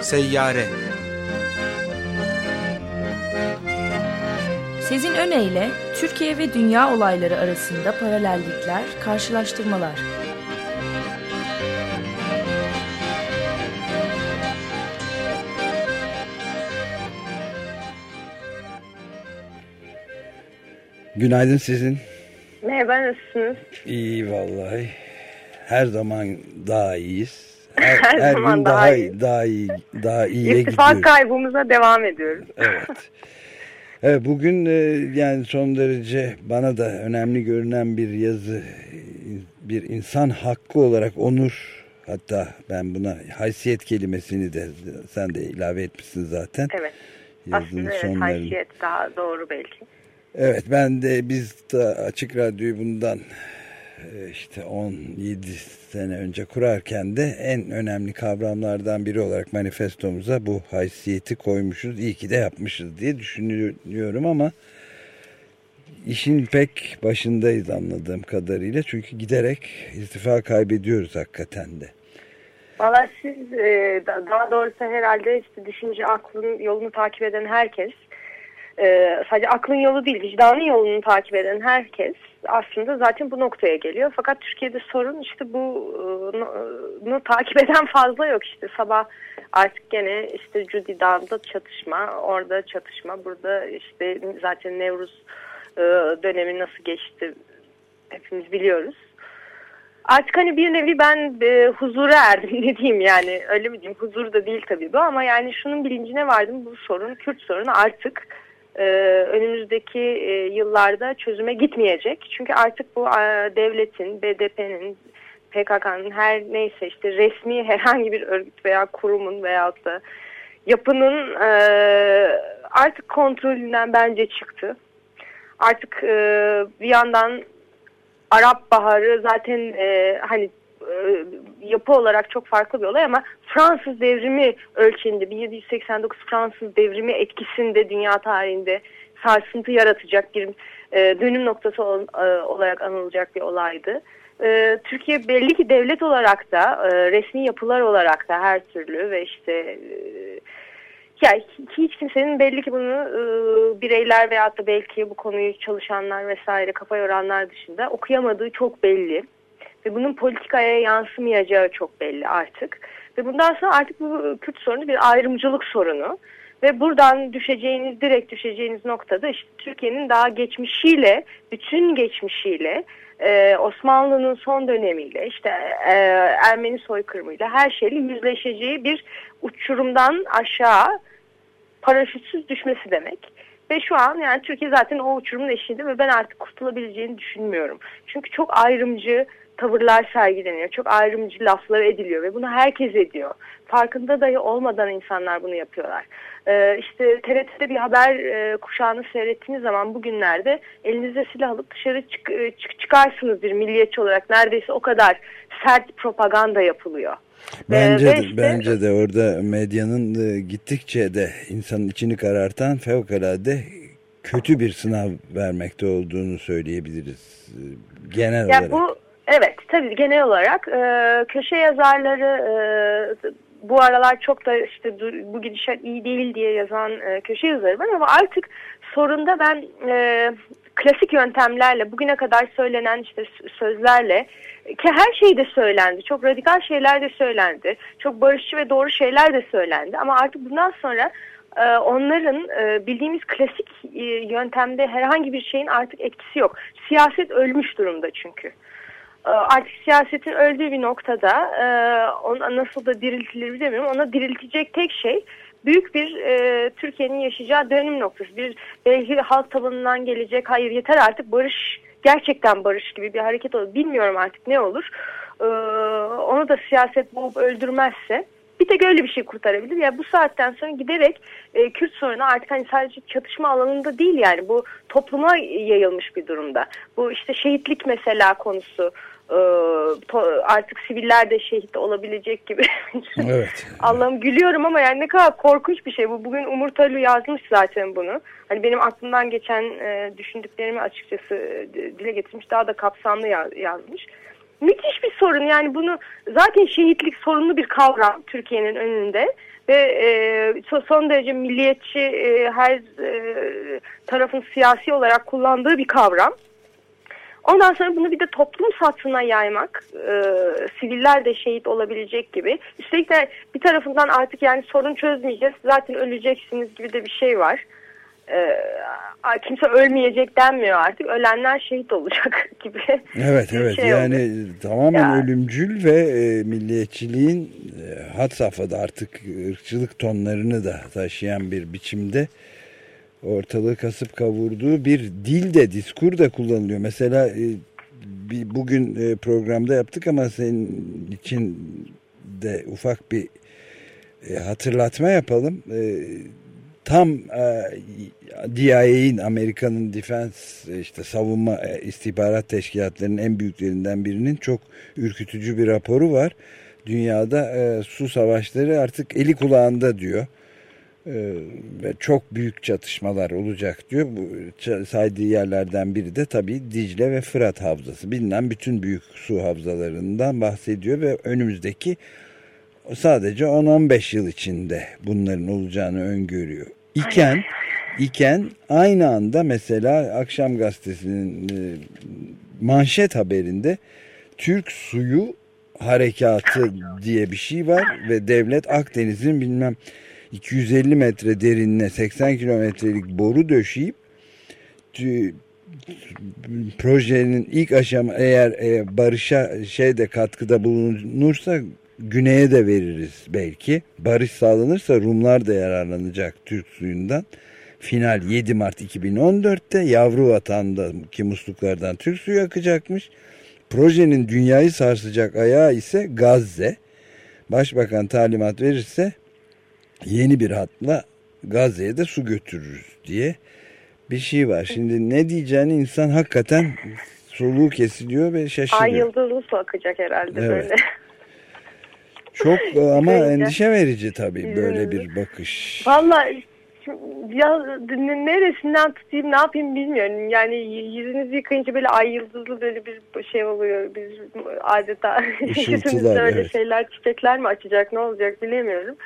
Seyyare Sezin Öne Türkiye ve dünya olayları arasında paralellikler, karşılaştırmalar. Günaydın sizin. Merhaba nasılsınız? İyi vallahi. Her zaman daha iyiyiz. Her, Her her zaman gün daha daha iyi. daha iyi daha iyiye İttifak gidiyoruz. kaybımıza devam ediyoruz. Evet. Evet bugün e, yani son derece bana da önemli görünen bir yazı bir insan hakkı olarak onur hatta ben buna haysiyet kelimesini de sen de ilave etmişsin zaten. Evet. Yazının Aslında evet, sonlarını. haysiyet daha doğru belki. Evet ben de biz de Açık Radyo'yu bundan işte 17 sene önce kurarken de en önemli kavramlardan biri olarak manifestomuza bu haysiyeti koymuşuz. İyi ki de yapmışız diye düşünüyorum ama işin pek başındayız anladığım kadarıyla. Çünkü giderek istifa kaybediyoruz hakikaten de. Valla siz e, da- daha doğrusu herhalde işte düşünce aklın yolunu takip eden herkes e, sadece aklın yolu değil vicdanın yolunu takip eden herkes aslında zaten bu noktaya geliyor. Fakat Türkiye'de sorun işte bu e, no- nu takip eden fazla yok işte sabah artık gene işte Dağı'nda çatışma orada çatışma burada işte zaten Nevruz e, dönemi nasıl geçti hepimiz biliyoruz. Artık hani bir nevi ben e, huzura erdim ne diyeyim yani öyle mi diyeyim huzur da değil tabii bu ama yani şunun bilincine vardım bu sorun Kürt sorunu artık e, önümüzdeki e, yıllarda çözüme gitmeyecek. Çünkü artık bu e, devletin, BDP'nin, PKK'nın her neyse işte resmi herhangi bir örgüt veya kurumun veyahut da yapının e, artık kontrolünden bence çıktı. Artık bir yandan Arap Baharı zaten hani e, yapı olarak çok farklı bir olay ama Fransız devrimi ölçeğinde 1789 Fransız devrimi etkisinde dünya tarihinde sarsıntı yaratacak bir e, dönüm noktası ol- e, olarak anılacak bir olaydı. E, Türkiye belli ki devlet olarak da resmi yapılar olarak da her türlü ve işte e, yani hiç kimsenin belli ki bunu bireyler veyahut da belki bu konuyu çalışanlar vesaire kafa yoranlar dışında okuyamadığı çok belli. Ve bunun politikaya yansımayacağı çok belli artık. Ve bundan sonra artık bu Kürt sorunu bir ayrımcılık sorunu. Ve buradan düşeceğiniz, direkt düşeceğiniz noktada işte Türkiye'nin daha geçmişiyle, bütün geçmişiyle, e, Osmanlı'nın son dönemiyle, işte e, Ermeni soykırımıyla her şeyle yüzleşeceği bir uçurumdan aşağı paraşütsüz düşmesi demek. Ve şu an yani Türkiye zaten o uçurumun eşiğinde ve ben artık kurtulabileceğini düşünmüyorum. Çünkü çok ayrımcı tavırlar sergileniyor. Çok ayrımcı laflar ediliyor ve bunu herkes ediyor. Farkında dahi olmadan insanlar bunu yapıyorlar. Ee, işte TRT'de bir haber e, kuşağını seyrettiğiniz zaman bugünlerde elinize silah alıp dışarı çık, e, çık- çıkarsınız bir milliyetçi olarak. Neredeyse o kadar sert propaganda yapılıyor. Bence Ee, de, işte- bence de orada medyanın e, gittikçe de insanın içini karartan fevkalade kötü bir sınav vermekte olduğunu söyleyebiliriz. E, Genel Ya olarak. bu tabii genel olarak e, köşe yazarları e, bu aralar çok da işte bu gidişat iyi değil diye yazan e, köşe yazarı var ama artık sorunda ben e, klasik yöntemlerle bugüne kadar söylenen işte sözlerle ki her şey de söylendi. Çok radikal şeyler de söylendi. Çok barışçı ve doğru şeyler de söylendi. Ama artık bundan sonra e, onların e, bildiğimiz klasik e, yöntemde herhangi bir şeyin artık etkisi yok. Siyaset ölmüş durumda çünkü. E, Artık siyasetin öldüğü bir noktada e, ona nasıl da diriltilir bilemiyorum. Ona diriltecek tek şey büyük bir e, Türkiye'nin yaşayacağı dönüm noktası. Bir belki halk tabanından gelecek hayır yeter artık barış gerçekten barış gibi bir hareket olur. Bilmiyorum artık ne olur. E, onu da siyaset boğup öldürmezse bir tek öyle bir şey kurtarabilir. Ya bu saatten sonra giderek e, Kürt sorunu artık hani sadece çatışma alanında değil yani bu topluma yayılmış bir durumda. Bu işte şehitlik mesela konusu e, artık siviller de şehit olabilecek gibi. Evet. Allah'ım gülüyorum ama yani ne kadar korkunç bir şey bu. Bugün Umur Talu yazmış zaten bunu. Hani benim aklımdan geçen e, düşündüklerimi açıkçası e, dile getirmiş. Daha da kapsamlı ya- yazmış. Müthiş bir sorun yani bunu zaten şehitlik sorunlu bir kavram Türkiye'nin önünde ve e, son derece milliyetçi e, her e, tarafın siyasi olarak kullandığı bir kavram. Ondan sonra bunu bir de toplum satsına yaymak, e, siviller de şehit olabilecek gibi. Üstelik de bir tarafından artık yani sorun çözmeyeceğiz, zaten öleceksiniz gibi de bir şey var. E, kimse ölmeyecek denmiyor artık, ölenler şehit olacak gibi. Evet evet şey yani oluyor. tamamen ya. ölümcül ve e, milliyetçiliğin e, had safhada artık ırkçılık tonlarını da taşıyan bir biçimde ortalığı kasıp kavurduğu bir dil de diskur da kullanılıyor. Mesela e, bir bugün e, programda yaptık ama senin için de ufak bir e, hatırlatma yapalım. Tam DIA'in Amerika'nın Defense işte savunma istihbarat teşkilatlarının en büyüklerinden birinin çok ürkütücü bir raporu var. Dünyada su savaşları artık eli kulağında diyor ee, ve çok büyük çatışmalar olacak diyor. Bu saydığı yerlerden biri de tabii Dicle ve Fırat Havzası. Bilinen bütün büyük su havzalarından bahsediyor ve önümüzdeki sadece 10-15 yıl içinde bunların olacağını öngörüyor. İken iken aynı anda mesela Akşam Gazetesi'nin e, manşet haberinde Türk suyu harekatı diye bir şey var ve devlet Akdeniz'in bilmem 250 metre derinine 80 kilometrelik boru döşeyip projenin ilk aşama eğer e, barışa şeyde katkıda bulunursa güneye de veririz belki. Barış sağlanırsa Rumlar da yararlanacak Türk suyundan. Final 7 Mart 2014'te yavru vatandaki musluklardan Türk suyu akacakmış. Projenin dünyayı sarsacak ayağı ise Gazze. Başbakan talimat verirse yeni bir hatla Gazze'ye de su götürürüz diye bir şey var. Şimdi ne diyeceğini insan hakikaten soluğu kesiliyor ve şaşırıyor. Ay yıldızlı su akacak herhalde evet. böyle. Çok e, ama endişe verici tabii böyle bir bakış. Vallahi ya neresinden tutayım ne yapayım bilmiyorum. Yani yüzünüzü yıkayınca böyle ay yıldızlı böyle bir şey oluyor. Biz adeta yüzümüzde öyle evet. şeyler çiçekler mi açacak ne olacak bilemiyorum.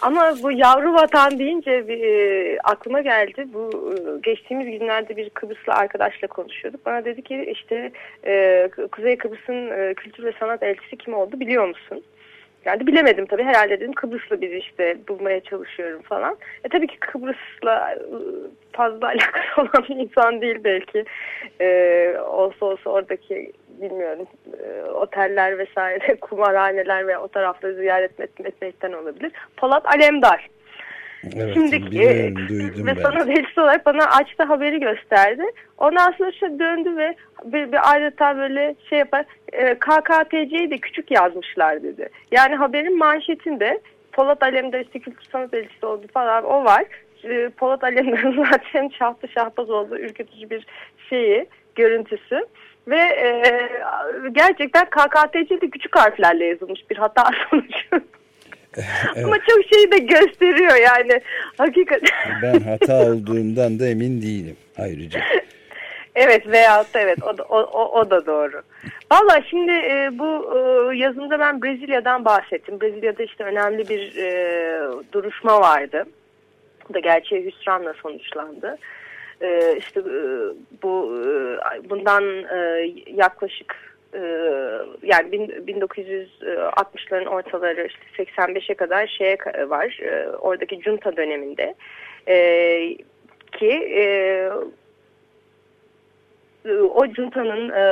Ama bu yavru vatan deyince bir, e, aklıma geldi. Bu e, geçtiğimiz günlerde bir Kıbrıslı arkadaşla konuşuyorduk. Bana dedi ki işte e, Kuzey Kıbrıs'ın e, kültür ve sanat elçisi kim oldu biliyor musun? Yani bilemedim tabii herhalde dedim Kıbrıslı bir işte bulmaya çalışıyorum falan. E tabii ki Kıbrıs'la e, fazla alakası olan bir insan değil belki. E, olsa olsa oradaki bilmiyorum e, oteller vesaire kumarhaneler ve o tarafları ziyaret etmekten olabilir. Polat Alemdar. Evet, Şimdi biliyorum, duydum ve ben. sana delisi olarak bana açtı haberi gösterdi. Ondan sonra işte döndü ve bir, bir adeta böyle şey yapar e, KKTC'yi de küçük yazmışlar dedi. Yani haberin manşetinde Polat Alemdar işte kültür sanat elçisi oldu falan o var. E, Polat Alemdar'ın zaten şahtı şahbaz olduğu ürkütücü bir şeyi, görüntüsü. Ve e, gerçekten KKTC de küçük harflerle yazılmış bir hata sonucu. Evet. Ama çok şeyi de gösteriyor yani. Hakikaten. Ben hata olduğundan da emin değilim ayrıca. Evet veyahut da evet o da, o, o, o da doğru. Valla şimdi e, bu e, yazımda ben Brezilya'dan bahsettim. Brezilya'da işte önemli bir e, duruşma vardı. Bu da gerçeği hüsranla sonuçlandı. E, işte e, bu e, bundan e, yaklaşık e, yani 1960'ların ortaları işte 85'e kadar şeye var e, oradaki junta döneminde e, ki o juntanın e,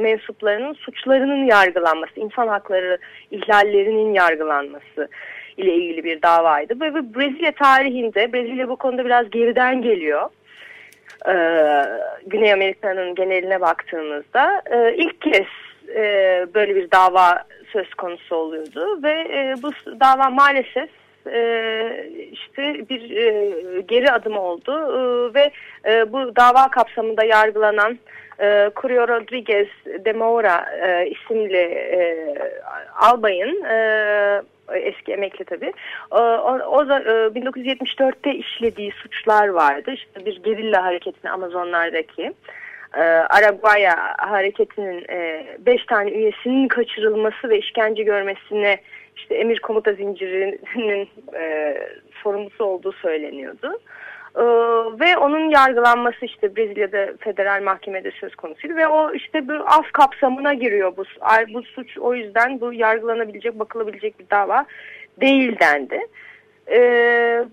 mensuplarının suçlarının yargılanması, insan hakları ihlallerinin yargılanması ile ilgili bir davaydı. Ve Brezilya tarihinde, Brezilya bu konuda biraz geriden geliyor. Ee, Güney Amerika'nın geneline baktığımızda e, ilk kez e, böyle bir dava söz konusu oluyordu ve e, bu dava maalesef e, işte bir e, geri adım oldu e, ve e, bu dava kapsamında yargılanan e, Curio Rodriguez de Moura e, isimli e, albayın e, eski emekli tabii. O, o da 1974'te işlediği suçlar vardı. İşte bir gerilla hareketini Amazonlardaki. e, Araguaya hareketinin e, beş tane üyesinin kaçırılması ve işkence görmesine işte emir komuta zincirinin e, sorumlusu olduğu söyleniyordu. Ee, ve onun yargılanması işte Brezilya'da federal mahkemede söz konusuydu ve o işte bu af kapsamına giriyor bu, bu suç o yüzden bu yargılanabilecek bakılabilecek bir dava değil dendi. Ee,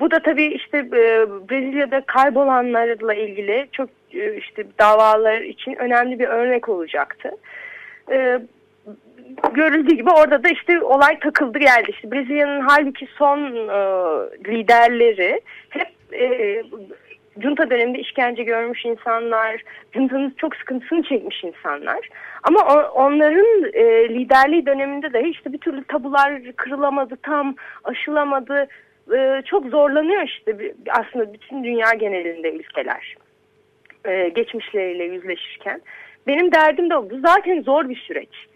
bu da tabii işte e, Brezilya'da kaybolanlarla ilgili çok e, işte davalar için önemli bir örnek olacaktı. Ee, görüldüğü gibi orada da işte olay takıldı geldi. İşte Brezilya'nın halbuki son e, liderleri hep e, junta döneminde işkence görmüş insanlar, juntanın çok sıkıntısını çekmiş insanlar. Ama o, onların e, liderliği döneminde de işte bir türlü tabular kırılamadı, tam aşılamadı. E, çok zorlanıyor işte aslında bütün dünya genelinde ülkeler e, geçmişleriyle yüzleşirken. Benim derdim de. Bu zaten zor bir süreç.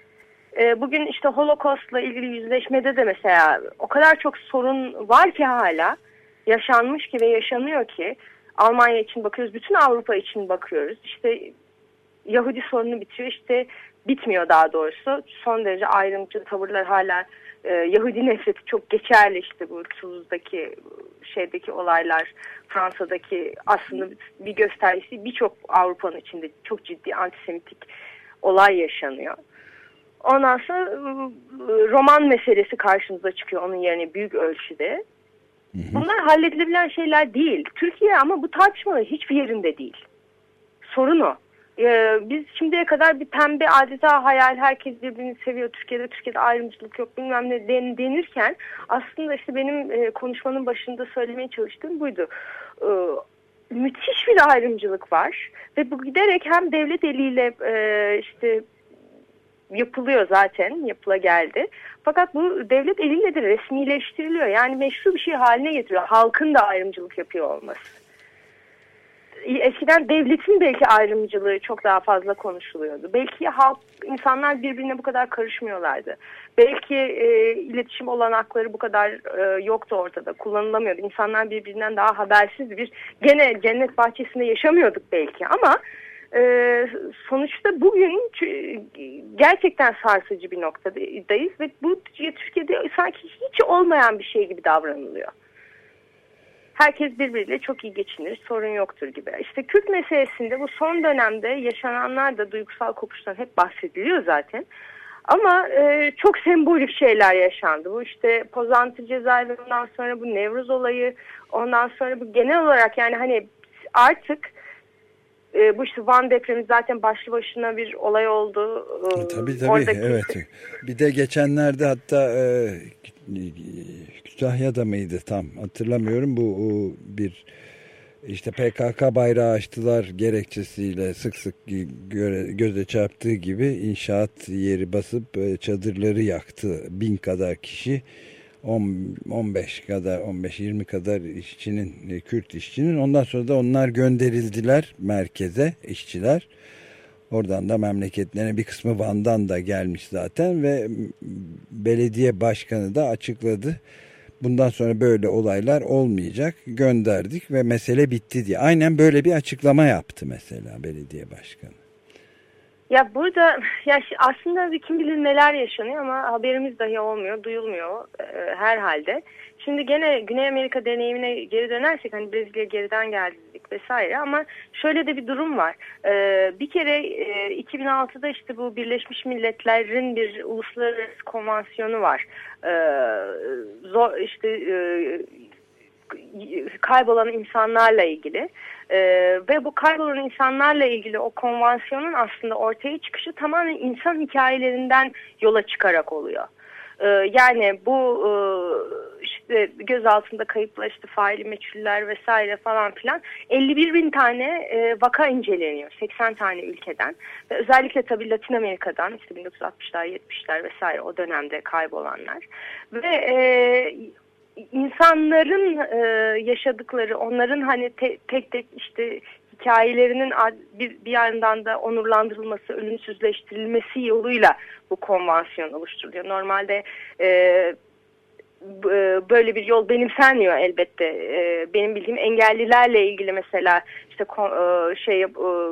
E, bugün işte Holocaust'la ilgili yüzleşmede de mesela o kadar çok sorun var ki hala yaşanmış ki ve yaşanıyor ki Almanya için bakıyoruz, bütün Avrupa için bakıyoruz. İşte Yahudi sorunu bitiyor, işte bitmiyor daha doğrusu. Son derece ayrımcı tavırlar hala e, Yahudi nefreti çok geçerli işte bu Toulouse'daki şeydeki olaylar, Fransa'daki aslında bir göstergesi birçok Avrupa'nın içinde çok ciddi antisemitik olay yaşanıyor. Ondan sonra ıı, roman meselesi karşımıza çıkıyor onun yerine büyük ölçüde. Bunlar halledilebilen şeyler değil. Türkiye ama bu tartışmaların hiçbir yerinde değil. Sorun o. Ee, biz şimdiye kadar bir pembe adeta hayal herkes birbirini seviyor Türkiye'de Türkiye'de ayrımcılık yok bilmem ne den, denirken aslında işte benim e, konuşmanın başında söylemeye çalıştığım buydu. Ee, müthiş bir ayrımcılık var ve bu giderek hem devlet eliyle e, işte yapılıyor zaten yapıla geldi. Fakat bu devlet eliyle de resmileştiriliyor. Yani meşru bir şey haline getiriyor. Halkın da ayrımcılık yapıyor olması. Eskiden devletin belki ayrımcılığı çok daha fazla konuşuluyordu. Belki halk, insanlar birbirine bu kadar karışmıyorlardı. Belki e, iletişim olanakları bu kadar e, yoktu ortada, kullanılamıyordu. İnsanlar birbirinden daha habersiz bir gene cennet bahçesinde yaşamıyorduk belki ama ee, sonuçta bugün gerçekten sarsıcı bir noktadayız ve bu Türkiye'de sanki hiç olmayan bir şey gibi davranılıyor. Herkes birbiriyle çok iyi geçinir, sorun yoktur gibi. İşte Kürt meselesinde bu son dönemde yaşananlar da duygusal kopuştan hep bahsediliyor zaten. Ama e, çok sembolik şeyler yaşandı. Bu işte Pozantı cezaevi, sonra bu Nevruz olayı, ondan sonra bu genel olarak yani hani artık e, bu işte Van depremi zaten başlı başına bir olay oldu. E, tabii tabii Oradaki... evet. Bir de geçenlerde hatta e, Kütahya'da mıydı tam hatırlamıyorum bu o, bir işte PKK bayrağı açtılar gerekçesiyle sık sık göre, göze çarptığı gibi inşaat yeri basıp e, çadırları yaktı bin kadar kişi 10, 15 kadar 15-20 kadar işçinin e, Kürt işçinin ondan sonra da onlar gönderildiler merkeze işçiler. Oradan da memleketlerine bir kısmı Van'dan da gelmiş zaten ve belediye başkanı da açıkladı. Bundan sonra böyle olaylar olmayacak gönderdik ve mesele bitti diye. Aynen böyle bir açıklama yaptı mesela belediye başkanı. Ya burada ya aslında kim bilir neler yaşanıyor ama haberimiz dahi olmuyor, duyulmuyor e, herhalde. Şimdi gene Güney Amerika deneyimine geri dönersek hani Brezilya geriden geldik vesaire ama şöyle de bir durum var. E, bir kere e, 2006'da işte bu Birleşmiş Milletler'in bir uluslararası konvansiyonu var. E, zor işte e, kaybolan insanlarla ilgili. Ee, ve bu kaybolan insanlarla ilgili o konvansiyonun aslında ortaya çıkışı tamamen insan hikayelerinden yola çıkarak oluyor. Ee, yani bu e, işte gözaltında kayıplar işte faili meçhuller vesaire falan filan 51 bin tane e, vaka inceleniyor 80 tane ülkeden ve özellikle tabii Latin Amerika'dan işte 1960'lar 70'ler vesaire o dönemde kaybolanlar ve e, insanların e, yaşadıkları, onların hani te, tek tek işte hikayelerinin bir, bir yandan da onurlandırılması, ölümsüzleştirilmesi yoluyla bu konvansiyon oluşturuluyor. Normalde e, böyle bir yol benimsenmiyor elbette. E, benim bildiğim engellilerle ilgili mesela işte e, şey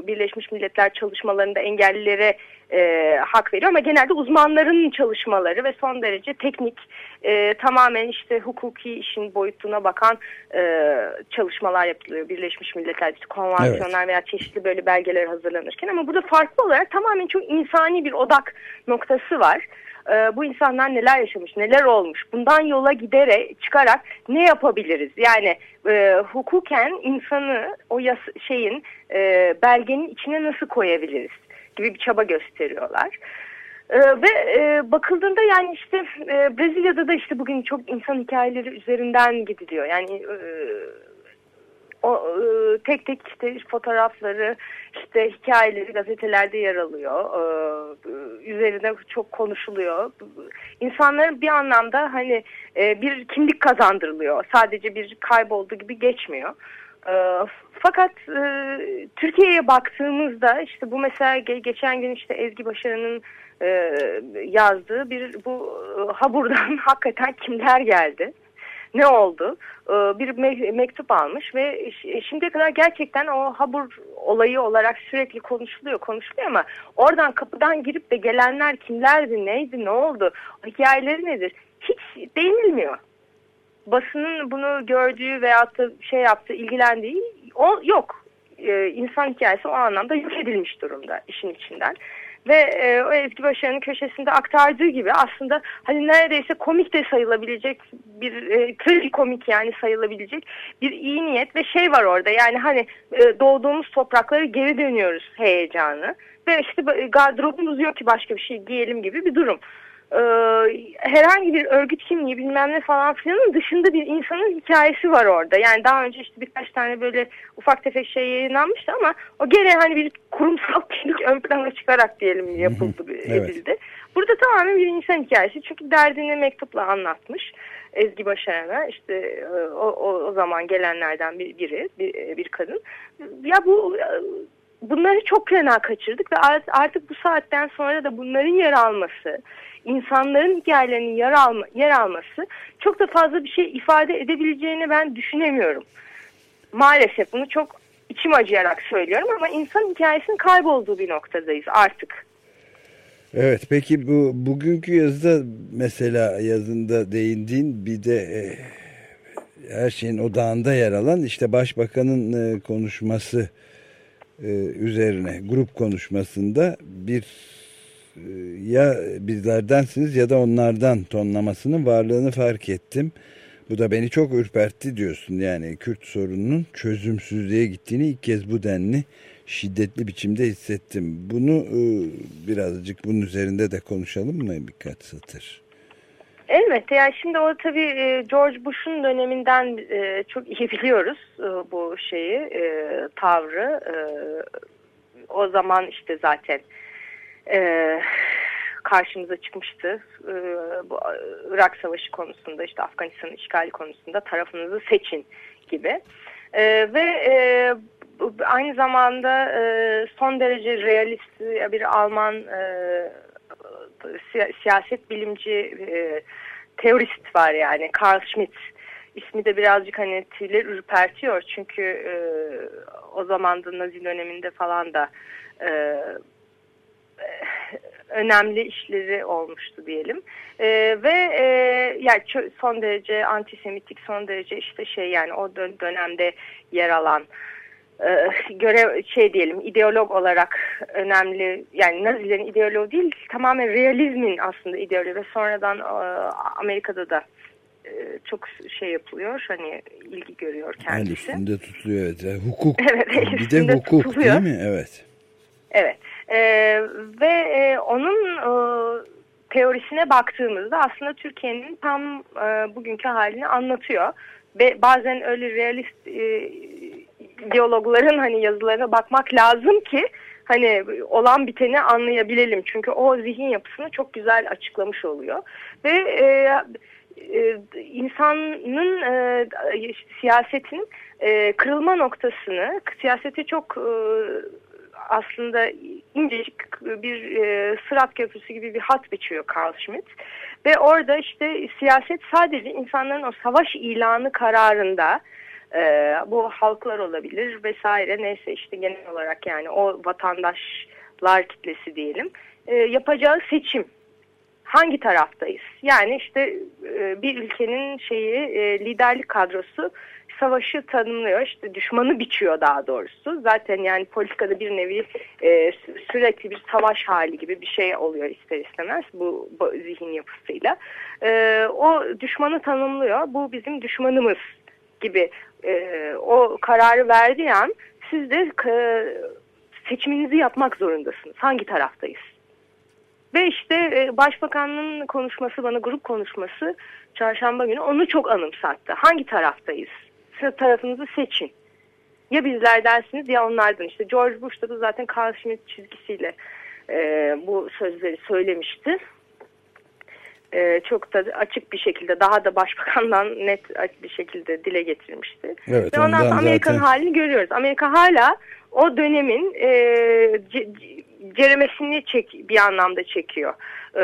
Birleşmiş Milletler çalışmalarında engellilere e, hak veriyor ama genelde uzmanların çalışmaları ve son derece teknik e, tamamen işte hukuki işin boyutuna bakan e, çalışmalar yapılıyor Birleşmiş Milletler işte konvansiyonlar evet. veya çeşitli böyle belgeler hazırlanırken ama burada farklı olarak tamamen çok insani bir odak noktası var e, bu insanlar neler yaşamış, neler olmuş, bundan yola giderek çıkarak ne yapabiliriz? Yani e, hukuken insanı o yas şeyin e, belgenin içine nasıl koyabiliriz gibi bir çaba gösteriyorlar. Ee, ve e, bakıldığında yani işte e, Brezilya'da da işte bugün çok insan hikayeleri üzerinden gidiliyor. Yani e, o e, tek tek işte fotoğrafları, işte hikayeleri gazetelerde yer alıyor. E, üzerine çok konuşuluyor. İnsanların bir anlamda hani e, bir kimlik kazandırılıyor. Sadece bir kayboldu gibi geçmiyor. E, fakat e, Türkiye'ye baktığımızda işte bu mesela ge geçen gün işte Ezgi Başarı'nın e, yazdığı bir bu e, Habur'dan hakikaten kimler geldi? Ne oldu? Ee, bir me mektup almış ve şimdiye kadar gerçekten o Habur olayı olarak sürekli konuşuluyor, konuşuluyor ama oradan kapıdan girip de gelenler kimlerdi, neydi, ne oldu, hikayeleri nedir? Hiç değinilmiyor. Basının bunu gördüğü veyahut da şey yaptığı, ilgilendiği o yok. Ee, insan hikayesi o anlamda yok edilmiş durumda işin içinden ve e, o Ezgi Başarı'nın köşesinde aktardığı gibi aslında hani neredeyse komik de sayılabilecek bir e, komik yani sayılabilecek bir iyi niyet ve şey var orada. Yani hani e, doğduğumuz topraklara geri dönüyoruz heyecanı. Ve işte gardırobumuz yok ki başka bir şey giyelim gibi bir durum e, herhangi bir örgüt kimliği bilmem ne falan filanın dışında bir insanın hikayesi var orada. Yani daha önce işte birkaç tane böyle ufak tefek şey yayınlanmıştı ama o gene hani bir kurumsal kimlik ön plana çıkarak diyelim yapıldı, edildi. Evet. Burada tamamen bir insan hikayesi. Çünkü derdini mektupla anlatmış. Ezgi Başaran'a işte e, o, o, o zaman gelenlerden bir, biri bir, bir kadın. Ya bu e, bunları çok fena kaçırdık ve artık bu saatten sonra da bunların yer alması insanların hikayelerinin yer, alma, yer alması çok da fazla bir şey ifade edebileceğini ben düşünemiyorum. Maalesef bunu çok içim acıyarak söylüyorum ama insan hikayesinin kaybolduğu bir noktadayız artık. Evet peki bu bugünkü yazıda mesela yazında değindiğin bir de e, her şeyin odağında yer alan işte başbakanın e, konuşması üzerine grup konuşmasında bir ya bizlerdensiniz ya da onlardan tonlamasının varlığını fark ettim. Bu da beni çok ürpertti diyorsun. Yani Kürt sorununun çözümsüzlüğe gittiğini ilk kez bu denli şiddetli biçimde hissettim. Bunu e, birazcık bunun üzerinde de konuşalım mı birkaç satır? Elbette yani şimdi o tabii e, George Bush'un döneminden e, çok iyi biliyoruz bu şeyi, tavrı. O zaman işte zaten e, karşımıza çıkmıştı. E, bu Irak Savaşı konusunda işte Afganistan işgali konusunda tarafınızı seçin gibi. E, ve e, aynı zamanda e, son derece realist bir Alman siyaset bilimci e, teorist var yani Carl Schmitt ismi de birazcık hani tüyler ürpertiyor çünkü e, o zaman da Nazi döneminde falan da e, önemli işleri olmuştu diyelim. E, ve e, yani son derece antisemitik, son derece işte şey yani o dön dönemde yer alan e, göre şey diyelim ideolog olarak önemli yani Nazilerin ideoloğu değil tamamen realizmin aslında ideoloğu ve sonradan e, Amerika'da da e, çok şey yapılıyor hani ilgi görüyor kendisi. El üstünde tutuluyor evet. Hukuk. Evet, bir de hukuk tutuluyor. değil mi? Evet. Evet. E, ve e, onun e, teorisine baktığımızda aslında Türkiye'nin tam e, bugünkü halini anlatıyor. Ve bazen öyle realist e, diyalogların hani yazılarına bakmak lazım ki hani olan biteni anlayabilelim. Çünkü o zihin yapısını çok güzel açıklamış oluyor. Ve e, e, insanın e, siyasetin e, kırılma noktasını, siyaseti çok e, aslında incecik bir e, sırat köprüsü gibi bir hat biçiyor Carl Schmitt. Ve orada işte siyaset sadece insanların o savaş ilanı kararında e, bu halklar olabilir vesaire neyse işte genel olarak yani o vatandaşlar kitlesi diyelim e, yapacağı seçim hangi taraftayız? Yani işte e, bir ülkenin şeyi e, liderlik kadrosu savaşı tanımlıyor. İşte düşmanı biçiyor daha doğrusu. Zaten yani politikada bir nevi e, sürekli bir savaş hali gibi bir şey oluyor ister istemez bu, bu zihin yapısıyla. E, o düşmanı tanımlıyor. Bu bizim düşmanımız gibi e, o kararı verdiği an siz de e, seçiminizi yapmak zorundasınız. Hangi taraftayız? Ve işte e, başbakanın konuşması bana grup konuşması çarşamba günü onu çok anımsattı. Hangi taraftayız? Siz tarafınızı seçin. Ya bizler dersiniz ya onlardan. İşte George Bush da zaten Carl Schmitt çizgisiyle e, bu sözleri söylemişti. E, çok da açık bir şekilde daha da başbakandan net bir şekilde dile getirmişti. Evet, Ve ondan sonra Amerika'nın zaten... halini görüyoruz. Amerika hala o dönemin e, ceremesini çek, bir anlamda çekiyor. Ee,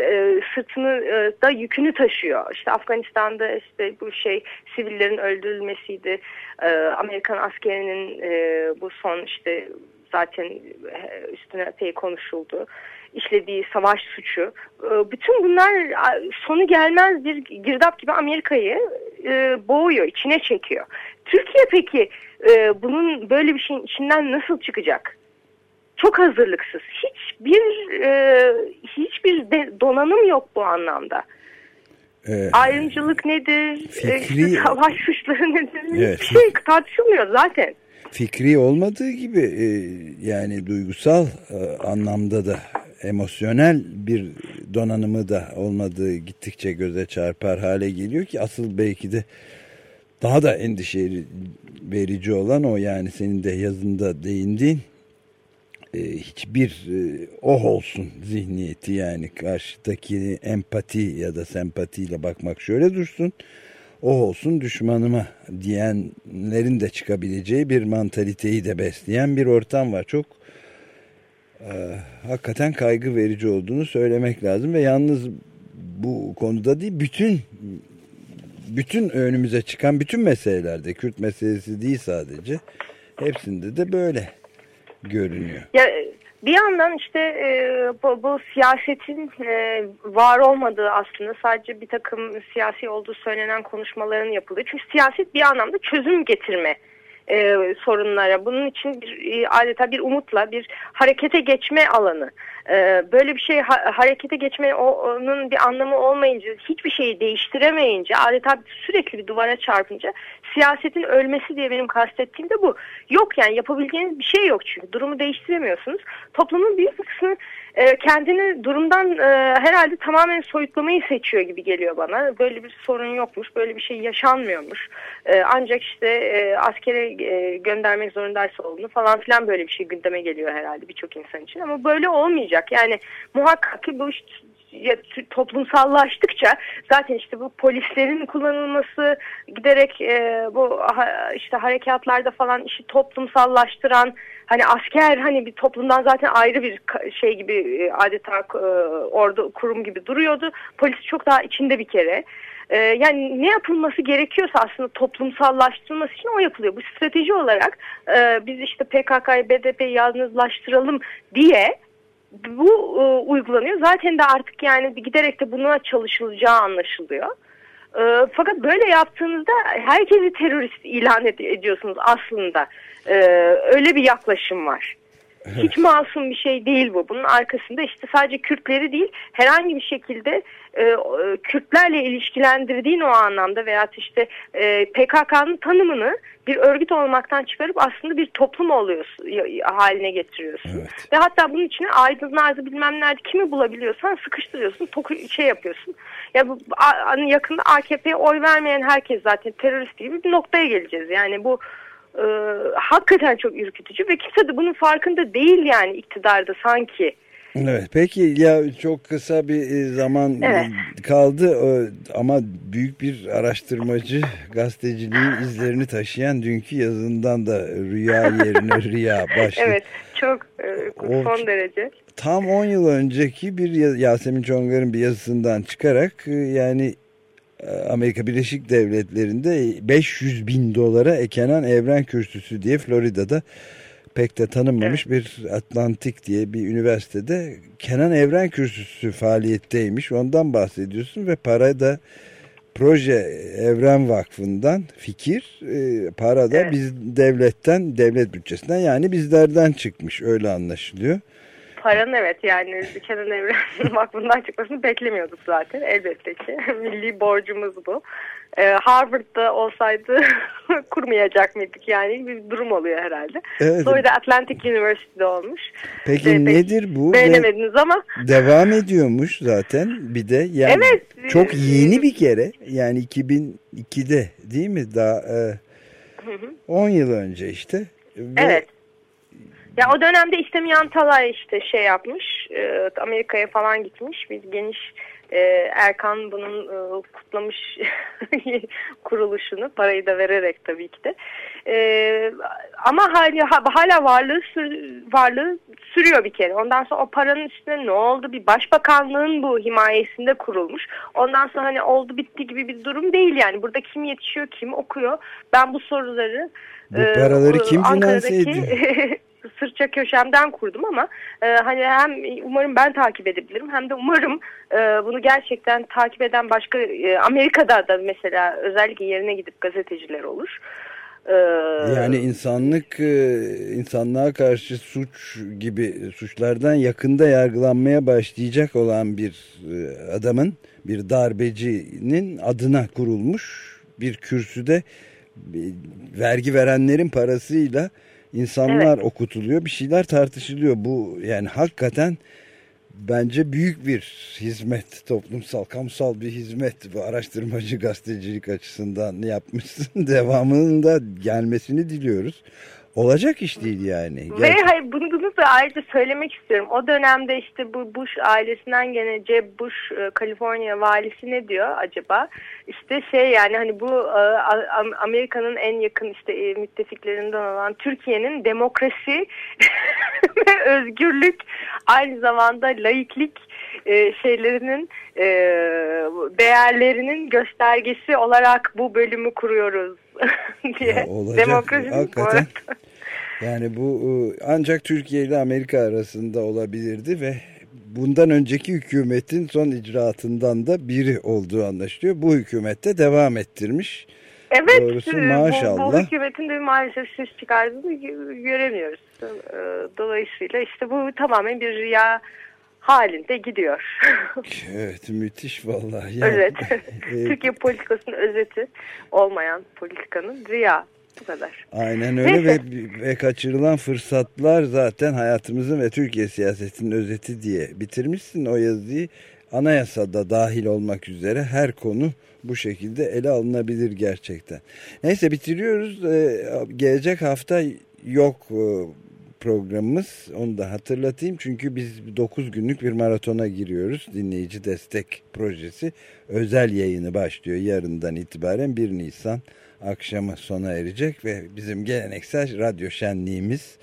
e, sırtını e, da yükünü taşıyor. İşte Afganistan'da işte bu şey sivillerin öldürülmesiydi. E, Amerikan askerinin e, bu son işte zaten e, üstüne epey konuşuldu. İşlediği savaş suçu. E, bütün bunlar sonu gelmez bir girdap gibi Amerika'yı e, boğuyor, içine çekiyor. Türkiye peki e, bunun böyle bir şeyin içinden nasıl çıkacak? çok hazırlıksız. Hiçbir e, hiçbir donanım yok bu anlamda. Ee, Ayrımcılık nedir? Fikri, e, savaş suçları nedir? Evet, Hiçbir şey tartışılmıyor zaten. Fikri olmadığı gibi e, yani duygusal e, anlamda da emosyonel bir donanımı da olmadığı gittikçe göze çarpar hale geliyor ki asıl belki de daha da endişe verici olan o yani senin de yazında değindiğin e, hiçbir e, oh olsun zihniyeti yani karşıdaki empati ya da sempatiyle bakmak şöyle dursun oh olsun düşmanıma diyenlerin de çıkabileceği bir mantaliteyi de besleyen bir ortam var. Çok e, hakikaten kaygı verici olduğunu söylemek lazım ve yalnız bu konuda değil bütün bütün önümüze çıkan bütün meselelerde Kürt meselesi değil sadece hepsinde de böyle görünüyor. Ya, bir yandan işte e, bu, bu siyasetin e, var olmadığı aslında sadece bir takım siyasi olduğu söylenen konuşmaların yapıldığı. Çünkü siyaset bir anlamda çözüm getirme e, sorunlara. Bunun için bir, e, adeta bir umutla bir harekete geçme alanı. E, böyle bir şey ha, harekete geçme onun bir anlamı olmayınca, hiçbir şeyi değiştiremeyince, adeta sürekli bir duvara çarpınca siyasetin ölmesi diye benim kastettiğim de bu. Yok yani yapabileceğiniz bir şey yok çünkü durumu değiştiremiyorsunuz. Toplumun büyük bir kısmı e, kendini durumdan e, herhalde tamamen soyutlamayı seçiyor gibi geliyor bana. Böyle bir sorun yokmuş, böyle bir şey yaşanmıyormuş. Ancak işte askere göndermek zorundaysa olduğunu falan filan böyle bir şey gündeme geliyor herhalde birçok insan için. Ama böyle olmayacak. Yani muhakkak ki bu işte ya, toplumsallaştıkça zaten işte bu polislerin kullanılması giderek e, bu ha, işte harekatlarda falan işi toplumsallaştıran hani asker hani bir toplumdan zaten ayrı bir şey gibi e, adeta e, orada kurum gibi duruyordu. Polis çok daha içinde bir kere. E, yani ne yapılması gerekiyorsa aslında toplumsallaştırılması için o yapılıyor. Bu strateji olarak e, biz işte PKK'yı BDP'yi yalnızlaştıralım diye bu e, uygulanıyor. Zaten de artık yani giderek de buna çalışılacağı anlaşılıyor. E, fakat böyle yaptığınızda herkesi terörist ilan ed ediyorsunuz aslında. E, öyle bir yaklaşım var. Hiç masum bir şey değil bu. Bunun arkasında işte sadece Kürtleri değil herhangi bir şekilde e, e Kürtlerle ilişkilendirdiğin o anlamda veya işte e, PKK'nın tanımını bir örgüt olmaktan çıkarıp aslında bir toplum oluyorsun haline getiriyorsun. Evet. Ve hatta bunun içine aydınlarda bilmem nerede kimi bulabiliyorsan sıkıştırıyorsun, toku, şey yapıyorsun. Ya bu hani yakında AKP'ye oy vermeyen herkes zaten terörist gibi bir noktaya geleceğiz. Yani bu e, hakikaten çok ürkütücü ve kimse de bunun farkında değil yani iktidarda sanki. Evet peki ya çok kısa bir e, zaman Evet. kaldı ama büyük bir araştırmacı gazeteciliğin izlerini taşıyan dünkü yazından da rüya yerine rüya başladı. Evet çok e, O- son derece. Tam 10 yıl önceki bir ya- Yasemin Çongar'ın bir yazısından çıkarak e, yani e, Amerika Birleşik Devletleri'nde 500 bin dolara Kenan Evren Kürsüsü diye Florida'da pek de tanınmamış bir Atlantik diye bir üniversitede Kenan Evren Kürsüsü faaliyetteymiş. Ondan bahsediyorsun ve para da Proje Evren Vakfı'ndan fikir, e, para da Evet. biz devletten, devlet bütçesinden yani bizlerden çıkmış öyle anlaşılıyor. Paranın evet yani Kenan Evren Vakfı'ndan çıkmasını beklemiyorduk zaten elbette ki. Milli borcumuz bu. Ee, Harvard'da olsaydı kurmayacak mıydık yani bir durum oluyor herhalde. Evet. Sonra da Atlantic University'de olmuş. Peki pek nedir bu? Ve Beğenemediniz ama devam ediyormuş zaten bir de yani Evet. çok yeni bir kere yani 2002'de değil mi daha e, 10 yıl önce işte. Ve Evet. Ya o dönemde İstemi Yantalay işte şey yapmış, e, Amerika'ya falan gitmiş. Biz geniş e, Erkan bunun e, kutlamış kuruluşunu, parayı da vererek tabii ki de. E, ama hala, hala varlığı sür- varlığı sürüyor bir kere. Ondan sonra o paranın üstüne ne oldu? Bir başbakanlığın bu himayesinde kurulmuş. Ondan sonra hani oldu bitti gibi bir durum değil yani. Burada kim yetişiyor, kim okuyor? Ben bu soruları Bu paraları kim finanse Ankara'daki sırça köşemden kurdum ama e, hani hem umarım ben takip edebilirim hem de umarım e, bunu gerçekten takip eden başka e, Amerika'da da mesela özellikle yerine gidip gazeteciler olur. E, Yani insanlık e, insanlığa karşı suç gibi suçlardan yakında yargılanmaya başlayacak olan bir e, adamın bir darbecinin adına kurulmuş bir kürsüde vergi verenlerin parasıyla insanlar okutuluyor bir şeyler tartışılıyor. Bu yani hakikaten bence büyük bir hizmet toplumsal kamusal bir hizmet. Bu araştırmacı gazetecilik açısından yapmışsın devamının da gelmesini diliyoruz olacak iş değil yani Ve Gerçekten. hayır bunu, bunu da ayrıca söylemek istiyorum. O dönemde işte bu Bush ailesinden gene Jeb Bush e, Kaliforniya valisi ne diyor acaba? İşte şey yani hani bu e, Amerika'nın en yakın işte e, müttefiklerinden olan Türkiye'nin demokrasi ve özgürlük aynı zamanda laiklik e, şeylerinin e, değerlerinin göstergesi olarak bu bölümü kuruyoruz diye. Ya olacak, Demokrasi hakikaten. Yani bu e, ancak Türkiye ile Amerika arasında olabilirdi ve bundan önceki hükümetin son icraatından da biri olduğu anlaşılıyor. Bu hükümette devam ettirmiş. Evet, Doğrusu e, bu, maşallah. bu hükümetin de maalesef ses çıkardığını gö- göremiyoruz. E, Dolayısıyla işte bu tamamen bir rüya halinde gidiyor. Evet müthiş vallahi. Yani, Özet. e, Türkiye politikasının özeti olmayan politikanın rüya. Bu kadar. Aynen öyle ve, Neyse. ve kaçırılan fırsatlar zaten hayatımızın ve Türkiye siyasetinin özeti diye bitirmişsin o yazıyı. Anayasada dahil olmak üzere her konu bu şekilde ele alınabilir gerçekten. Neyse bitiriyoruz. Ee, gelecek hafta yok e, programımız. Onu da hatırlatayım. Çünkü biz 9 günlük bir maratona giriyoruz. Dinleyici destek projesi. Özel yayını başlıyor yarından itibaren 1 Nisan akşamı sona erecek ve bizim geleneksel radyo şenliğimiz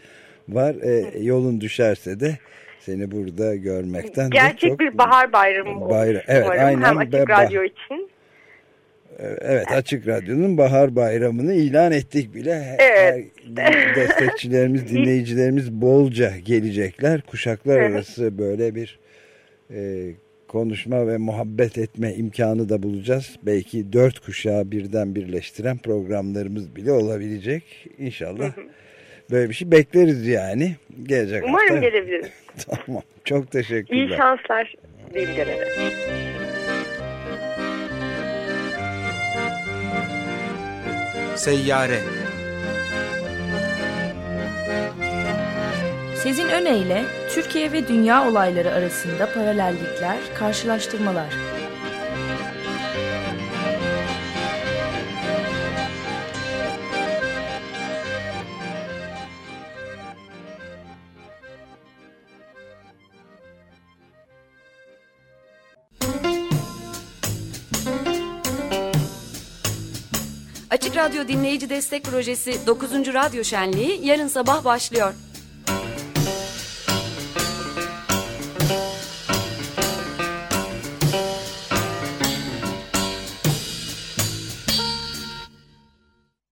var. E, yolun düşerse de seni burada görmekten Gerçek çok bir bahar bayramı olur Bayram- evet, umarım. aynen. Hem Açık Radyo için. Evet Açık Radyo'nun Bahar Bayramı'nı ilan ettik bile. Evet. her destekçilerimiz, dinleyicilerimiz bolca gelecekler. Kuşaklar Evet. arası böyle bir e, konuşma ve muhabbet etme imkanı da bulacağız. Belki dört kuşağı birden birleştiren programlarımız bile olabilecek. İnşallah böyle bir şey bekleriz yani. Gelecek Umarım hafta. gelebiliriz. Tamam. Çok teşekkürler. İyi şanslar de. Seyyare Sezin Öne Türkiye ve dünya olayları arasında paralellikler, karşılaştırmalar. Açık Radyo Dinleyici Destek Projesi 9. Radyo Şenliği yarın sabah başlıyor.